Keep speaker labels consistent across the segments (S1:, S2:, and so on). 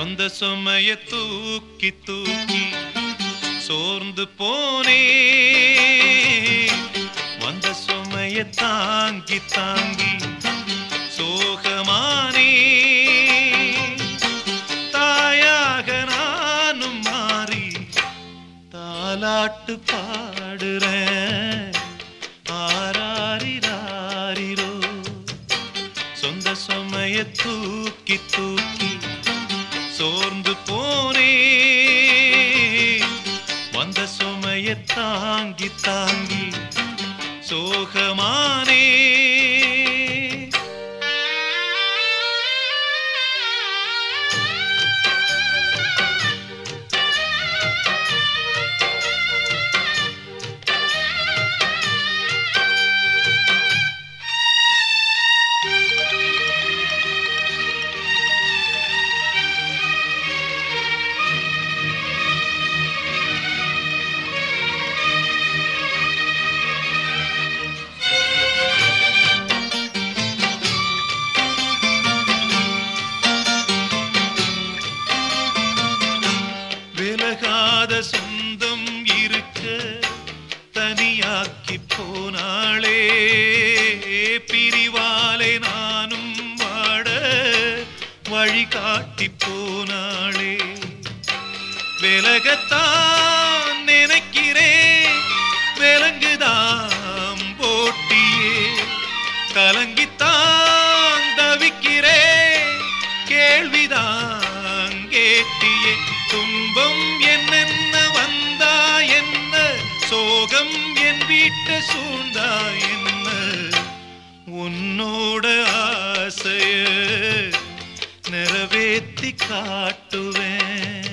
S1: சொந்த சுமைய தூக்கி தூக்கி சோர்ந்து போனே. வந்த சுமைய தாங்கி தாங்கி சோகமானே. தாயாக நானும் மாறி தாலாட்டு பாடுறேன். ஆராரிராரிரோ. சொந்த சுமைய தூக்கி தூக்கி சோர்ந்து போனே. வந்த சுமையை தாங்கி தாங்கி சோகமானே. வழிகாட்டி போனாளே விலகத்தான் நினைக்கிறேன் விலங்குதான் போட்டியே. கலங்கித்தான் தவிக்கிறேன் கேள்விதான் கேட்டியே. துன்பம் என்னென்ன வந்தா என்ன? சோகம் என் வீட்டை சூழ்ந்தா என்ன? உன்னோட நிறைவேத்தி காட்டுவேன்.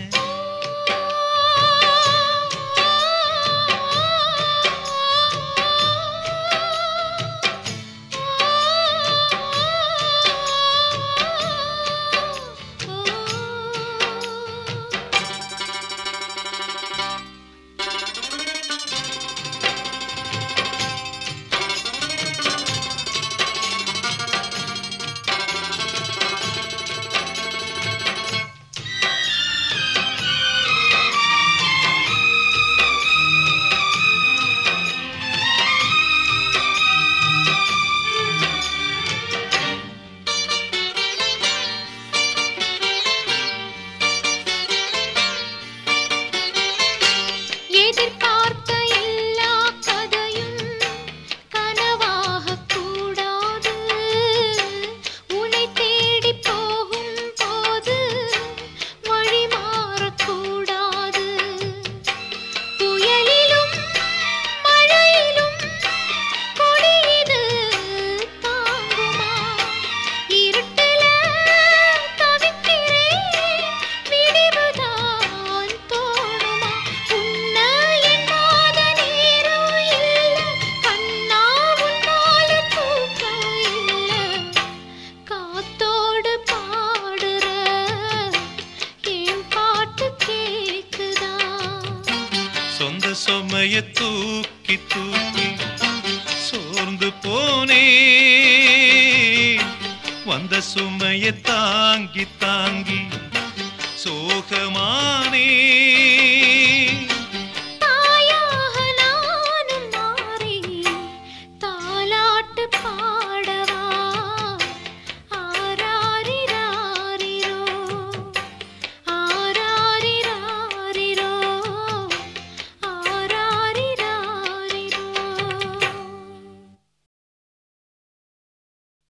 S1: சுமைய தூக்கி தூக்கி சோர்ந்து போனே. வந்த சுமைய தாங்கி தாங்கி சோகமானே.